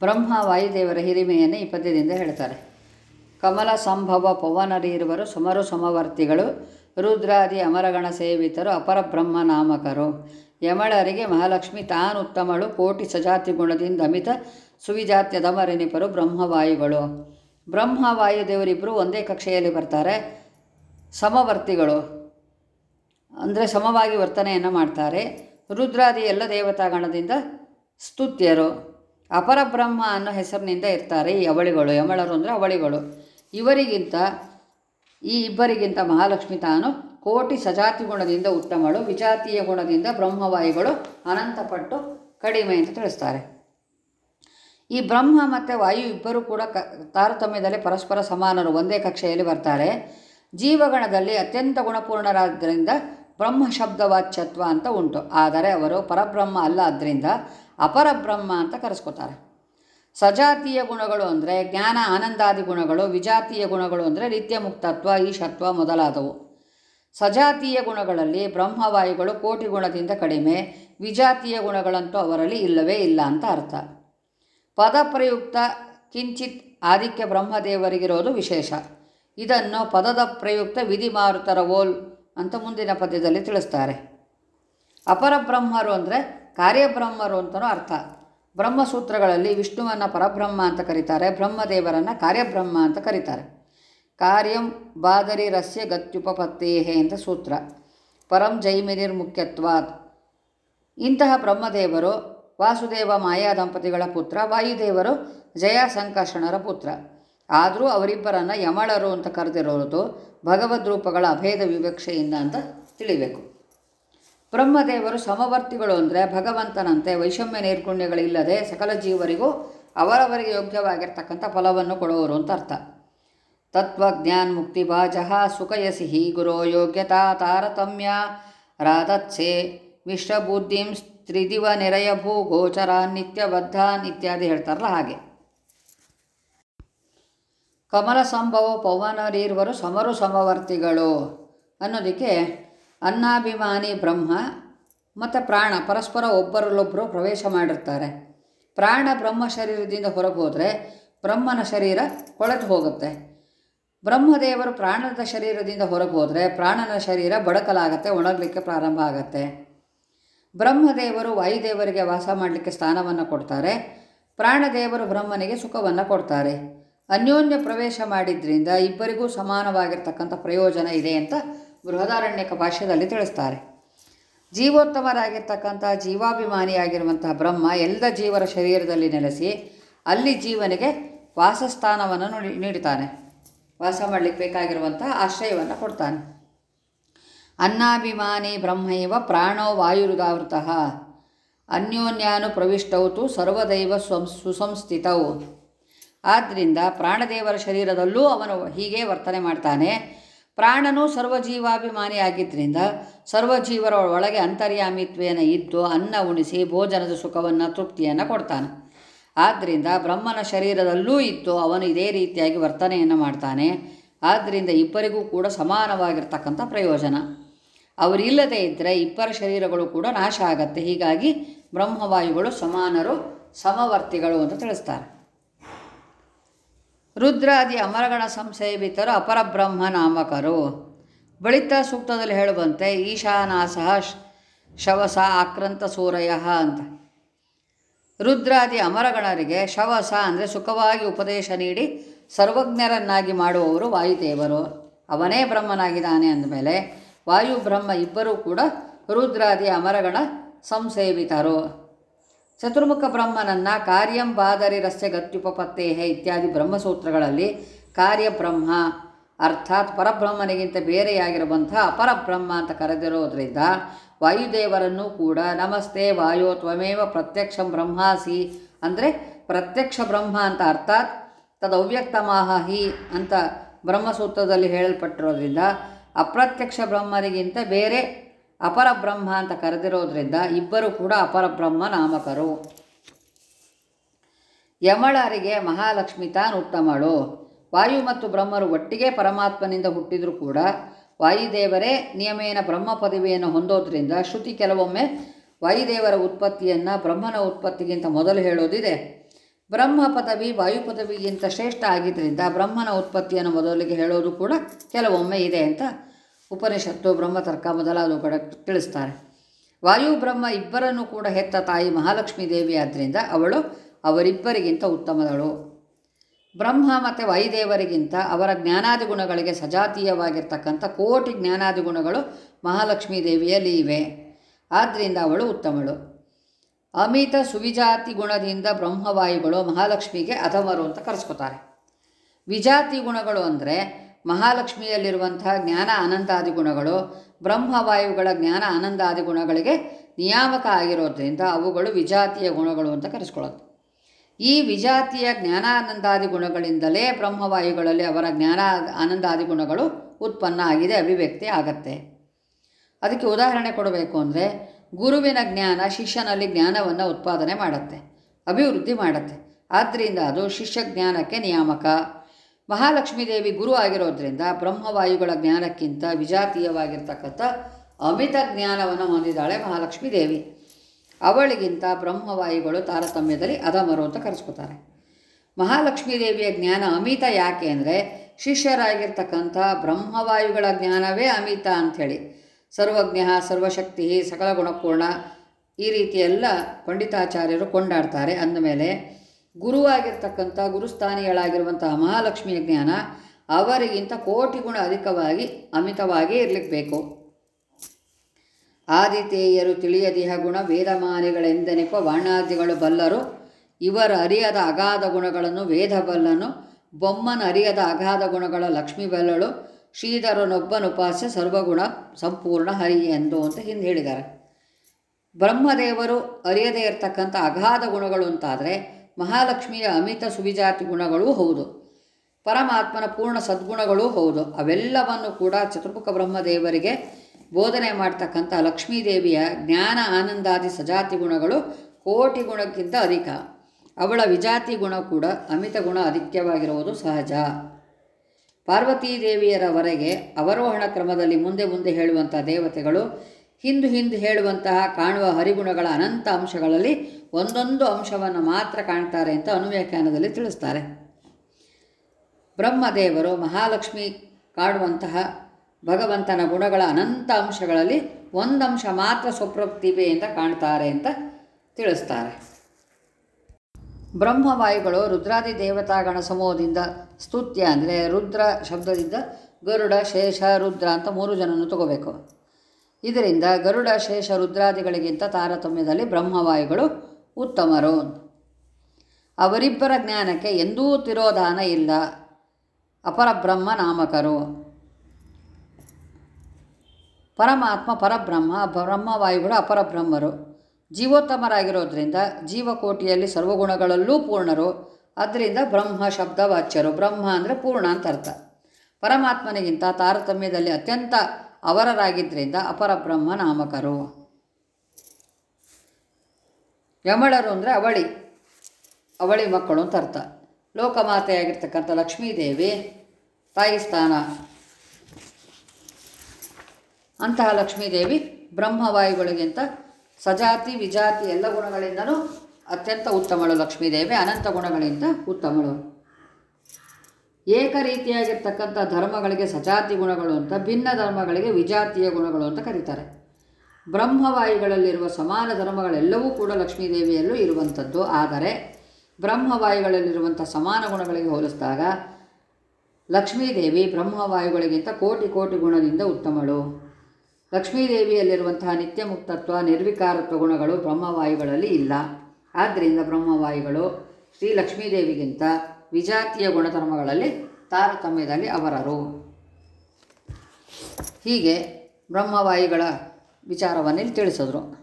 ಬ್ರಹ್ಮ ವಾಯುದೇವರ ಹಿರಿಮೆಯನ್ನು ಈ ಪದ್ಯದಿಂದ ಹೇಳ್ತಾರೆ. ಕಮಲ ಸಂಭವ ಪವನರೀರುವರು ಸುಮರು ಸಮವರ್ತಿಗಳು, ರುದ್ರಾದಿ ಅಮರಗಣ ಸೇವಿತರು, ಅಪರ ಬ್ರಹ್ಮ ನಾಮಕರು. ಯಮಳರಿಗೆ ಮಹಾಲಕ್ಷ್ಮಿ ತಾನುತ್ತಮಳು ಕೋಟಿ ಸಜಾತಿ ಗುಣದಿಂದ ಅಮಿತ ಸುವಿಜಾತ್ಯದಮರೆನಿಪರು ಬ್ರಹ್ಮವಾಯುಗಳು ಬ್ರಹ್ಮ ವಾಯುದೇವರಿಬ್ಬರು ಒಂದೇ ಕಕ್ಷೆಯಲ್ಲಿ ಬರ್ತಾರೆ. ಸಮವರ್ತಿಗಳು ಅಂದರೆ ಸಮವಾಗಿ ವರ್ತನೆಯನ್ನು ಮಾಡ್ತಾರೆ. ರುದ್ರಾದಿ ಎಲ್ಲ ದೇವತಾಗಣದಿಂದ ಸ್ತುತ್ಯರು. ಅಪರಬ್ರಹ್ಮ ಅನ್ನೋ ಹೆಸರಿನಿಂದ ಇರ್ತಾರೆ ಈ ಅವಳಿಗಳು, ಯಮಳರು ಅಂದರೆ ಅವಳಿಗಳು. ಇವರಿಗಿಂತ, ಈ ಇಬ್ಬರಿಗಿಂತ ಮಹಾಲಕ್ಷ್ಮಿ ತಾನು ಕೋಟಿ ಸಜಾತಿ ಗುಣದಿಂದ ಉತ್ತಮಳು, ವಿಜಾತೀಯ ಗುಣದಿಂದ ಬ್ರಹ್ಮವಾಯುಗಳು, ಅನಂತಪಟ್ಟು ಕಡಿಮೆ ಅಂತ ತಿಳಿಸ್ತಾರೆ. ಈ ಬ್ರಹ್ಮ ಮತ್ತು ವಾಯು ಇಬ್ಬರೂ ಕೂಡ ಕ, ತಾರತಮ್ಯದಲ್ಲಿ ಪರಸ್ಪರ ಸಮಾನರು, ಒಂದೇ ಕಕ್ಷೆಯಲ್ಲಿ ಬರ್ತಾರೆ. ಜೀವಗಣದಲ್ಲಿ ಅತ್ಯಂತ ಗುಣಪೂರ್ಣರಾದ್ದರಿಂದ ಬ್ರಹ್ಮ ಶಬ್ದವಾಚ್ಯತ್ವ ಅಂತ ಉಂಟು. ಆದರೆ ಅವರು ಪರಬ್ರಹ್ಮ ಅಲ್ಲ ಆದ್ದರಿಂದ ಅಪರಬ್ರಹ್ಮ ಅಂತ ಕರೆಸ್ಕೋತಾರೆ. ಸಜಾತೀಯ ಗುಣಗಳು ಅಂದರೆ ಜ್ಞಾನ, ಆನಂದಾದಿ ಗುಣಗಳು, ವಿಜಾತೀಯ ಗುಣಗಳು ಅಂದರೆ ನಿತ್ಯ ಮುಕ್ತತ್ವ, ಈಶತ್ವ ಮೊದಲಾದವು. ಸಜಾತೀಯ ಗುಣಗಳಲ್ಲಿ ಬ್ರಹ್ಮವಾಯುಗಳು ಕೋಟಿ ಗುಣದಿಂದ ಕಡಿಮೆ, ವಿಜಾತೀಯ ಗುಣಗಳಂತೂ ಅವರಲ್ಲಿ ಇಲ್ಲವೇ ಇಲ್ಲ ಅಂತ ಅರ್ಥ. ಪದ ಪ್ರಯುಕ್ತ ಕಿಂಚಿತ್ ಆದಿತ್ಯ ಬ್ರಹ್ಮದೇವರಿಗಿರೋದು ವಿಶೇಷ. ಇದನ್ನು ಪದದ ಪ್ರಯುಕ್ತ ವಿಧಿ ಮಾರುತರ ಓಲ್ ಅಂತ ಮುಂದಿನ ಪದ್ಯದಲ್ಲಿ ತಿಳಿಸ್ತಾರೆ. ಅಪರಬ್ರಹ್ಮರು ಅಂದರೆ ಕಾರ್ಯಬ್ರಹ್ಮರು ಅಂತಲೂ ಅರ್ಥ. ಬ್ರಹ್ಮಸೂತ್ರಗಳಲ್ಲಿ ವಿಷ್ಣುವನ್ನು ಪರಬ್ರಹ್ಮ ಅಂತ ಕರೀತಾರೆ, ಬ್ರಹ್ಮದೇವರನ್ನು ಕಾರ್ಯಬ್ರಹ್ಮ ಅಂತ ಕರೀತಾರೆ. ಕಾರ್ಯಂ ಬಾದರಿ ರಸ್ಯ ಗತ್ಯುಪಪತ್ತೇಹೆ ಅಂತ ಸೂತ್ರ. ಪರಂ ಜೈಮಿನಿರ್ ಮುಖ್ಯತ್ವಾದ್ ಇಂತಹ ಬ್ರಹ್ಮದೇವರು ವಾಸುದೇವ ಮಾಯಾ ದಂಪತಿಗಳ ಪುತ್ರ, ವಾಯುದೇವರು ಜಯ ಸಂಕರ್ಷಣರ ಪುತ್ರ. ಆದರೂ ಅವರಿಬ್ಬರನ್ನು ಯಮಳರು ಅಂತ ಕರೆದಿರೋದು ಭಗವದ್ ರೂಪಗಳ ಅಭೇದ ವಿವಕ್ಷೆಯಿಂದ ಅಂತ ತಿಳಿಬೇಕು. ಬ್ರಹ್ಮದೇವರು ಸಮವರ್ತಿಗಳು ಅಂದರೆ ಭಗವಂತನಂತೆ ವೈಷಮ್ಯ ನೈರ್ಗುಣ್ಯಗಳಿಲ್ಲದೆ ಸಕಲ ಜೀವರಿಗೂ ಅವರವರಿಗೆ ಯೋಗ್ಯವಾಗಿರ್ತಕ್ಕಂಥ ಫಲವನ್ನು ಕೊಡುವರು ಅಂತ ಅರ್ಥ. ತತ್ವಜ್ಞಾನ್ ಮುಕ್ತಿ ಭಾಜಃ ಸುಖಯಸಿಹಿ ಗುರೋ ಯೋಗ್ಯತಾ ತಾರತಮ್ಯ. ರಾಧತ್ಸೆ ವಿಶ್ವಬುದ್ಧಿಂ ತ್ರಿದಿವ ನೆರೆಯ ಭೂ ಗೋಚರ ನಿತ್ಯಬದ್ಧಾನ್ ಇತ್ಯಾದಿ ಹೇಳ್ತಾರಲ್ಲ ಹಾಗೆ. ಕಮಲ ಸಂಭವ ಪವನರೀರ್ವರು ಸಮರು ಸಮವರ್ತಿಗಳು ಅನ್ನೋದಕ್ಕೆ ಅನ್ನಾಭಿಮಾನಿ ಬ್ರಹ್ಮ ಮತ್ತು ಪ್ರಾಣ, ಪರಸ್ಪರ ಒಬ್ಬರಲ್ಲೊಬ್ಬರು ಪ್ರವೇಶ ಮಾಡಿರ್ತಾರೆ. ಪ್ರಾಣ ಬ್ರಹ್ಮ ಶರೀರದಿಂದ ಹೊರಗೆ ಹೋದರೆ ಬ್ರಹ್ಮನ ಶರೀರ ಕೊಳೆತು ಹೋಗುತ್ತೆ. ಬ್ರಹ್ಮದೇವರು ಪ್ರಾಣದ ಶರೀರದಿಂದ ಹೊರಗೆ ಪ್ರಾಣನ ಶರೀರ ಬಡಕಲಾಗತ್ತೆ, ಒಣಗಲಿಕ್ಕೆ ಪ್ರಾರಂಭ ಆಗತ್ತೆ. ಬ್ರಹ್ಮದೇವರು ವಾಯುದೇವರಿಗೆ ವಾಸ ಮಾಡಲಿಕ್ಕೆ ಸ್ಥಾನವನ್ನು ಕೊಡ್ತಾರೆ. ಪ್ರಾಣದೇವರು ಬ್ರಹ್ಮನಿಗೆ ಸುಖವನ್ನು ಕೊಡ್ತಾರೆ. ಅನ್ಯೋನ್ಯ ಪ್ರವೇಶ ಮಾಡಿದ್ರಿಂದ ಇಬ್ಬರಿಗೂ ಸಮಾನವಾಗಿರ್ತಕ್ಕಂಥ ಪ್ರಯೋಜನ ಇದೆ ಅಂತ ಬೃಹದಾರಣ್ಯಕ ಭಾಷ್ಯದಲ್ಲಿ ತಿಳಿಸ್ತಾರೆ. ಜೀವೋತ್ತಮರಾಗಿರ್ತಕ್ಕಂಥ ಜೀವಾಭಿಮಾನಿಯಾಗಿರುವಂತಹ ಬ್ರಹ್ಮ ಎಲ್ಲ ಜೀವರ ಶರೀರದಲ್ಲಿ ನೆಲೆಸಿ ಅಲ್ಲಿ ಜೀವನಿಗೆ ವಾಸಸ್ಥಾನವನ್ನು ನುಡಿ ನೀಡುತ್ತಾನೆ ವಾಸ ಮಾಡಲಿಕ್ಕೆ ಬೇಕಾಗಿರುವಂತಹ ಆಶ್ರಯವನ್ನು ಕೊಡ್ತಾನೆ. ಅನ್ನಾಭಿಮಾನಿ ಬ್ರಹ್ಮೈವ ಪ್ರಾಣೋ ವಾಯುರುದಾವೃತಃ. ಅನ್ಯೋನ್ಯಾನು ಪ್ರವಿಷ್ಟೌತು ಸರ್ವದೈವ ಸ್ವಂ ಸುಸಂಸ್ಥಿತವು ಆದ್ದರಿಂದ ಪ್ರಾಣದೇವರ ಶರೀರದಲ್ಲೂ ಅವನು ಹೀಗೆ ವರ್ತನೆ ಮಾಡ್ತಾನೆ. ಪ್ರಾಣನು ಸರ್ವಜೀವಾಭಿಮಾನಿಯಾಗಿದ್ದರಿಂದ ಸರ್ವಜೀವರ ಒಳಗೆ ಅಂತರ್ಯಾಮಿತ್ವೇನ ಇದ್ದು ಅನ್ನ ಉಣಿಸಿ ಭೋಜನದ ಸುಖವನ್ನು ತೃಪ್ತಿಯನ್ನು ಕೊಡ್ತಾನೆ. ಆದ್ದರಿಂದ ಬ್ರಹ್ಮನ ಶರೀರದಲ್ಲೂ ಇತ್ತು ಅವನು ಇದೇ ರೀತಿಯಾಗಿ ವರ್ತನೆಯನ್ನು ಮಾಡ್ತಾನೆ. ಆದ್ದರಿಂದ ಇಬ್ಬರಿಗೂ ಕೂಡ ಸಮಾನವಾಗಿರ್ತಕ್ಕಂಥ ಪ್ರಯೋಜನ. ಅವರಿಲ್ಲದೇ ಇದ್ದರೆ ಇಬ್ಬರ ಶರೀರಗಳು ಕೂಡ ನಾಶ ಆಗತ್ತೆ. ಹೀಗಾಗಿ ಬ್ರಹ್ಮವಾಯುಗಳು ಸಮಾನರು, ಸಮವರ್ತಿಗಳು ಅಂತ ತಿಳಿಸ್ತಾರೆ. ರುದ್ರಾದಿ ಅಮರಗಣ ಸಂಸೇವಿತರು ಅಪರಬ್ರಹ್ಮ ನಾಮಕರು. ಬಳಿತ ಸೂಕ್ತದಲ್ಲಿ ಹೇಳುವಂತೆ ಈಶಾನಾಸಹ ಶವಸ ಆಕ್ರಂತ ಸೂರಯ ಅಂತ. ರುದ್ರಾದಿ ಅಮರಗಣರಿಗೆ ಶವಸ ಅಂದರೆ ಸುಖವಾಗಿ ಉಪದೇಶ ನೀಡಿ ಸರ್ವಜ್ಞರನ್ನಾಗಿ ಮಾಡುವವರು ವಾಯುದೇವರು. ಅವನೇ ಬ್ರಹ್ಮನಾಗಿದ್ದಾನೆ ಅಂದಮೇಲೆ ವಾಯು ಬ್ರಹ್ಮ ಇಬ್ಬರೂ ಕೂಡ ರುದ್ರಾದಿ ಅಮರಗಣ ಸಂಸೇವಿತರು ಚತುರ್ಮುಖ ಬ್ರಹ್ಮನನ್ನು ಕಾರ್ಯಂ ಬಾದರಿ ರಸ್ಯ ಗತ್ಯುಪತ್ತೇಹೆ ಇತ್ಯಾದಿ ಬ್ರಹ್ಮಸೂತ್ರಗಳಲ್ಲಿ ಕಾರ್ಯಬ್ರಹ್ಮ ಅರ್ಥಾತ್ ಪರಬ್ರಹ್ಮನಿಗಿಂತ ಬೇರೆಯಾಗಿರುವಂಥ ಅಪರಬ್ರಹ್ಮ ಅಂತ ಕರೆದಿರೋದ್ರಿಂದ ವಾಯುದೇವರನ್ನು ಕೂಡ ನಮಸ್ತೆ ವಾಯೋ ತ್ವಮೇವ ಪ್ರತ್ಯಕ್ಷ ಬ್ರಹ್ಮಾಸಿ ಅಂದರೆ ಪ್ರತ್ಯಕ್ಷ ಬ್ರಹ್ಮ ಅಂತ ಅರ್ಥಾತ್ ತದವ್ಯಕ್ತಮಾಹ ಹಿ ಅಂತ ಬ್ರಹ್ಮಸೂತ್ರದಲ್ಲಿ ಹೇಳಲ್ಪಟ್ಟಿರೋದ್ರಿಂದ ಅಪ್ರತ್ಯಕ್ಷ ಬ್ರಹ್ಮನಿಗಿಂತ ಬೇರೆ ಅಪರಬ್ರಹ್ಮ ಅಂತ ಕರೆದಿರೋದ್ರಿಂದ ಇಬ್ಬರು ಕೂಡ ಅಪರಬ್ರಹ್ಮ ನಾಮಕರು. ಯಮಳರಿಗೆ ಮಹಾಲಕ್ಷ್ಮಿ ಉತ್ತಮಳು ವಾಯು ಮತ್ತು ಬ್ರಹ್ಮರು ಒಟ್ಟಿಗೆ ಪರಮಾತ್ಮನಿಂದ ಹುಟ್ಟಿದರೂ ಕೂಡ ವಾಯುದೇವರೇ ನಿಯಮೇನ ಬ್ರಹ್ಮ ಪದವಿಯನ್ನು ಹೊಂದೋದ್ರಿಂದ ಶ್ರುತಿ ಕೆಲವೊಮ್ಮೆ ವಾಯುದೇವರ ಉತ್ಪತ್ತಿಯನ್ನು ಬ್ರಹ್ಮನ ಉತ್ಪತ್ತಿಗಿಂತ ಮೊದಲು ಹೇಳೋದಿದೆ. ಬ್ರಹ್ಮ ಪದವಿ ವಾಯು ಪದವಿಗಿಂತ ಶ್ರೇಷ್ಠ ಆಗಿದ್ದರಿಂದ ಬ್ರಹ್ಮನ ಉತ್ಪತ್ತಿಯನ್ನು ಮೊದಲಿಗೆ ಹೇಳೋದು ಕೂಡ ಕೆಲವೊಮ್ಮೆ ಇದೆ ಅಂತ ಉಪನಿಷತ್ತು ಬ್ರಹ್ಮತರ್ಕ ಕಡ ತಿಳಿಸ್ತಾರೆ. ವಾಯು, ಬ್ರಹ್ಮ ಇಬ್ಬರನ್ನು ಕೂಡ ಹೆತ್ತ ತಾಯಿ ಮಹಾಲಕ್ಷ್ಮೀ ದೇವಿ ಆದ್ದರಿಂದ ಅವಳು ಅವರಿಬ್ಬರಿಗಿಂತ ಉತ್ತಮದಳು. ಬ್ರಹ್ಮ ಮತ್ತು ವಾಯುದೇವರಿಗಿಂತ ಅವರ ಜ್ಞಾನಾದಿ ಗುಣಗಳಿಗೆ ಸಜಾತೀಯವಾಗಿರ್ತಕ್ಕಂಥ ಕೋಟಿ ಜ್ಞಾನಾದಿ ಗುಣಗಳು ಮಹಾಲಕ್ಷ್ಮೀ ದೇವಿಯಲ್ಲಿ ಇವೆ. ಆದ್ದರಿಂದ ಅವಳು ಉತ್ತಮಳು. ಅಮಿತ ಸುವಿಜಾತಿ ಗುಣದಿಂದ ಬ್ರಹ್ಮವಾಯುಗಳು ಮಹಾಲಕ್ಷ್ಮಿಗೆ ಅಧಮರು ಅಂತ ಕರೆಸ್ಕೋತಾರೆ. ವಿಜಾತಿ ಗುಣಗಳು ಅಂದರೆ ಮಹಾಲಕ್ಷ್ಮಿಯಲ್ಲಿರುವಂತಹ ಜ್ಞಾನ ಆನಂದಾದಿ ಗುಣಗಳು ಬ್ರಹ್ಮವಾಯುಗಳ ಜ್ಞಾನ ಆನಂದಾದಿ ಗುಣಗಳಿಗೆ ನಿಯಾಮಕ ಆಗಿರೋದ್ರಿಂದ ಅವುಗಳು ವಿಜಾತಿಯ ಗುಣಗಳು ಅಂತ ಕರೆಸ್ಕೊಳ್ಳೋದು. ಈ ವಿಜಾತಿಯ ಜ್ಞಾನಾನಂದಾದಿ ಗುಣಗಳಿಂದಲೇ ಬ್ರಹ್ಮವಾಯುಗಳಲ್ಲಿ ಅವರ ಜ್ಞಾನ ಆನಂದಾದಿ ಗುಣಗಳು ಉತ್ಪನ್ನ ಆಗಿದೆ, ಅಭಿವ್ಯಕ್ತಿ ಆಗತ್ತೆ. ಅದಕ್ಕೆ ಉದಾಹರಣೆ ಕೊಡಬೇಕು ಅಂದರೆ, ಗುರುವಿನ ಜ್ಞಾನ ಶಿಷ್ಯನಲ್ಲಿ ಜ್ಞಾನವನ್ನು ಉತ್ಪಾದನೆ ಮಾಡುತ್ತೆ, ಅಭಿವೃದ್ಧಿ ಮಾಡುತ್ತೆ. ಆದ್ದರಿಂದ ಅದು ಶಿಷ್ಯ ಜ್ಞಾನಕ್ಕೆ ನಿಯಾಮಕ. ಮಹಾಲಕ್ಷ್ಮೀ ದೇವಿ ಗುರು ಆಗಿರೋದ್ರಿಂದ ಬ್ರಹ್ಮವಾಯುಗಳ ಜ್ಞಾನಕ್ಕಿಂತ ವಿಜಾತೀಯವಾಗಿರ್ತಕ್ಕಂಥ ಅಮಿತ ಜ್ಞಾನವನ್ನು ಹೊಂದಿದ್ದಾಳೆ ಮಹಾಲಕ್ಷ್ಮೀ ದೇವಿ. ಅವಳಿಗಿಂತ ಬ್ರಹ್ಮವಾಯುಗಳು ತಾರತಮ್ಯದಲ್ಲಿ ಅಧಮರು ಅಂತ ಕರೆಸ್ಕೊತಾರೆ. ಮಹಾಲಕ್ಷ್ಮೀ ದೇವಿಯ ಜ್ಞಾನ ಅಮಿತ ಯಾಕೆ ಅಂದರೆ ಶಿಷ್ಯರಾಗಿರ್ತಕ್ಕಂಥ ಬ್ರಹ್ಮವಾಯುಗಳ ಜ್ಞಾನವೇ ಅಮಿತ ಅಂಥೇಳಿ. ಸರ್ವಜ್ಞ, ಸರ್ವಶಕ್ತಿ, ಸಕಲ ಗುಣಪೂರ್ಣ ಈ ರೀತಿ ಎಲ್ಲ ಪಂಡಿತಾಚಾರ್ಯರು ಕೊಂಡಾಡ್ತಾರೆ ಅಂದಮೇಲೆ ಗುರುವಾಗಿರ್ತಕ್ಕಂಥ ಗುರುಸ್ಥಾನಿಗಳಾಗಿರುವಂಥ ಮಹಾಲಕ್ಷ್ಮಿಯ ಜ್ಞಾನ ಅವರಿಗಿಂತ ಕೋಟಿ ಗುಣ ಅಧಿಕವಾಗಿ ಅಮಿತವಾಗಿ ಇರಲಿಕ್ಕೆ ಬೇಕು ಆದಿತೇಯರು ತಿಳಿಯದಿಹ ಗುಣ ವೇದಮಾನಿಗಳೆಂದೆನಿಪ ವರ್ಣಾದಿಗಳು ಬಲ್ಲರು. ಇವರ ಅರಿಯದ ಅಗಾಧ ಗುಣಗಳನ್ನು ವೇದ ಬಲ್ಲನು ಬೊಮ್ಮನ ಅರಿಯದ ಅಗಾಧ ಗುಣಗಳ ಲಕ್ಷ್ಮಿ ಬಲ್ಲಳು. ಶ್ರೀಧರನೊಬ್ಬನುಪಾಸ್ಯ ಸರ್ವಗುಣ ಸಂಪೂರ್ಣ ಹರಿ ಎಂದು ಅಂತ ಹಿಂದೆ ಹೇಳಿದ್ದಾರೆ. ಬ್ರಹ್ಮದೇವರು ಅರಿಯದೇ ಇರತಕ್ಕಂಥ ಅಗಾಧ ಗುಣಗಳು ಅಂತಾದರೆ ಮಹಾಲಕ್ಷ್ಮಿಯ ಅಮಿತ ಸುವಿಜಾತಿ ಗುಣಗಳೂ ಹೌದು. ಪರಮಾತ್ಮನ ಪೂರ್ಣ ಸದ್ಗುಣಗಳೂ ಹೌದು. ಅವೆಲ್ಲವನ್ನು ಕೂಡ ಚತುರ್ಮುಖ ಬ್ರಹ್ಮದೇವರಿಗೆ ಬೋಧನೆ ಮಾಡ್ತಕ್ಕಂಥ ಲಕ್ಷ್ಮೀದೇವಿಯ ಜ್ಞಾನ ಆನಂದಾದಿ ಸಜಾತಿ ಗುಣಗಳು ಕೋಟಿ ಗುಣಕ್ಕಿಂತ ಅಧಿಕ. ಅವಳ ವಿಜಾತಿ ಗುಣ ಕೂಡ ಅಮಿತ ಗುಣ ಅಧಿಕ್ಯವಾಗಿರುವುದು ಸಹಜ. ಪಾರ್ವತೀದೇವಿಯರವರೆಗೆ ಅವರೋಹಣ ಕ್ರಮದಲ್ಲಿ ಮುಂದೆ ಮುಂದೆ ಹೇಳುವಂಥ ದೇವತೆಗಳು ಹಿಂದು ಹಿಂದು ಹೇಳುವಂತಹ ಕಾಣುವ ಹರಿಗುಣಗಳ ಅನಂತ ಅಂಶಗಳಲ್ಲಿ ಒಂದೊಂದು ಅಂಶವನ್ನು ಮಾತ್ರ ಕಾಣ್ತಾರೆ ಅಂತ ಅನುವ್ಯಾಖ್ಯಾನದಲ್ಲಿ ತಿಳಿಸ್ತಾರೆ. ಬ್ರಹ್ಮದೇವರು ಮಹಾಲಕ್ಷ್ಮಿ ಕಾಡುವಂತಹ ಭಗವಂತನ ಗುಣಗಳ ಅನಂತ ಅಂಶಗಳಲ್ಲಿ ಒಂದಂಶ ಮಾತ್ರ ಸ್ವಪ್ರತಿಭೆ ಅಂತ ಕಾಣ್ತಾರೆ ಅಂತ ತಿಳಿಸ್ತಾರೆ. ಬ್ರಹ್ಮವಾಯುಗಳು ರುದ್ರಾದಿ ದೇವತಾಗಣ ಸಮೂಹದಿಂದ ಸ್ತುತ್ಯ ಅಂದರೆ ರುದ್ರ ಶಬ್ದದಿಂದ ಗರುಡ ಶೇಷ ರುದ್ರ ಅಂತ ಮೂರು ಜನನ್ನು ತಗೋಬೇಕು. ಇದರಿಂದ ಗರುಡ ಶೇಷ ರುದ್ರಾದಿಗಳಿಗಿಂತ ತಾರತಮ್ಯದಲ್ಲಿ ಬ್ರಹ್ಮವಾಯುಗಳು ಉತ್ತಮರು. ಅವರಿಬ್ಬರ ಜ್ಞಾನಕ್ಕೆ ಎಂದೂ ತಿರೋಧಾನ ಇಲ್ಲ. ಅಪರಬ್ರಹ್ಮ ನಾಮಕರು. ಪರಮಾತ್ಮ ಪರಬ್ರಹ್ಮ, ಬ್ರಹ್ಮವಾಯುಗಳು ಅಪರಬ್ರಹ್ಮರು. ಜೀವೋತ್ತಮರಾಗಿರೋದ್ರಿಂದ ಜೀವಕೋಟಿಯಲ್ಲಿ ಸರ್ವಗುಣಗಳಲ್ಲೂ ಪೂರ್ಣರು. ಅದರಿಂದ ಬ್ರಹ್ಮ ಶಬ್ದವಾಚ್ಯರು. ಬ್ರಹ್ಮ ಅಂದರೆ ಪೂರ್ಣ ಅಂತ ಅರ್ಥ. ಪರಮಾತ್ಮನಿಗಿಂತ ತಾರತಮ್ಯದಲ್ಲಿ ಅತ್ಯಂತ ಅವರರಾಗಿದ್ದರಿಂದ ಅಪರಬ್ರಹ್ಮ ನಾಮಕರು ಯಮಳರು ಅಂದರೆ ಅವಳಿ. ಅವಳಿ ಮಕ್ಕಳು ಅಂತ ಅರ್ಥ. ಲೋಕಮಾತೆಯಾಗಿರ್ತಕ್ಕಂಥ ಲಕ್ಷ್ಮೀದೇವಿ, ತಾಯಿ ಸ್ಥಾನ. ಅಂತಹ ಲಕ್ಷ್ಮೀದೇವಿ ಬ್ರಹ್ಮವಾಯುಗಳಿಗಿಂತ ಸಜಾತಿ, ವಿಜಾತಿ ಎಲ್ಲ ಗುಣಗಳಿಂದಲೂ ಅತ್ಯಂತ ಉತ್ತಮಳು ಲಕ್ಷ್ಮೀದೇವಿ, ಅನಂತ ಗುಣಗಳಿಂದ ಉತ್ತಮಳು. ಏಕ ರೀತಿಯಾಗಿರ್ತಕ್ಕಂಥ ಧರ್ಮಗಳಿಗೆ ಸಜಾತಿ ಗುಣಗಳು ಅಂತ, ಭಿನ್ನ ಧರ್ಮಗಳಿಗೆ ವಿಜಾತಿಯ ಗುಣಗಳು ಅಂತ ಕರೀತಾರೆ. ಬ್ರಹ್ಮವಾಯುಗಳಲ್ಲಿರುವ ಸಮಾನ ಧರ್ಮಗಳೆಲ್ಲವೂ ಕೂಡ ಲಕ್ಷ್ಮೀದೇವಿಯಲ್ಲೂ ಇರುವಂಥದ್ದು. ಆದರೆ ಬ್ರಹ್ಮವಾಯುಗಳಲ್ಲಿರುವಂಥ ಸಮಾನ ಗುಣಗಳಿಗೆ ಹೋಲಿಸಿದಾಗ ಲಕ್ಷ್ಮೀದೇವಿ ಬ್ರಹ್ಮವಾಯುಗಳಿಗಿಂತ ಕೋಟಿ ಕೋಟಿ ಗುಣದಿಂದ ಉತ್ತಮಳು. ಲಕ್ಷ್ಮೀದೇವಿಯಲ್ಲಿರುವಂತಹ ನಿತ್ಯ ಮುಕ್ತತ್ವ ನಿರ್ವಿಕಾರತ್ವ ಗುಣಗಳು ಬ್ರಹ್ಮವಾಯುಗಳಲ್ಲಿ ಇಲ್ಲ. ಆದ್ದರಿಂದ ಬ್ರಹ್ಮವಾಯುಗಳು ಶ್ರೀ ಲಕ್ಷ್ಮೀದೇವಿಗಿಂತ ವಿಜಾತಿಯ ಗುಣಧರ್ಮಗಳಲ್ಲಿ ತಾರತಮ್ಯದಲ್ಲಿ ಅವರರು. ಹೀಗೆ ಬ್ರಹ್ಮವಾಯುಗಳ ವಿಚಾರವನ್ನಿಲ್ಲಿ ತಿಳಿಸಿದ್ರು.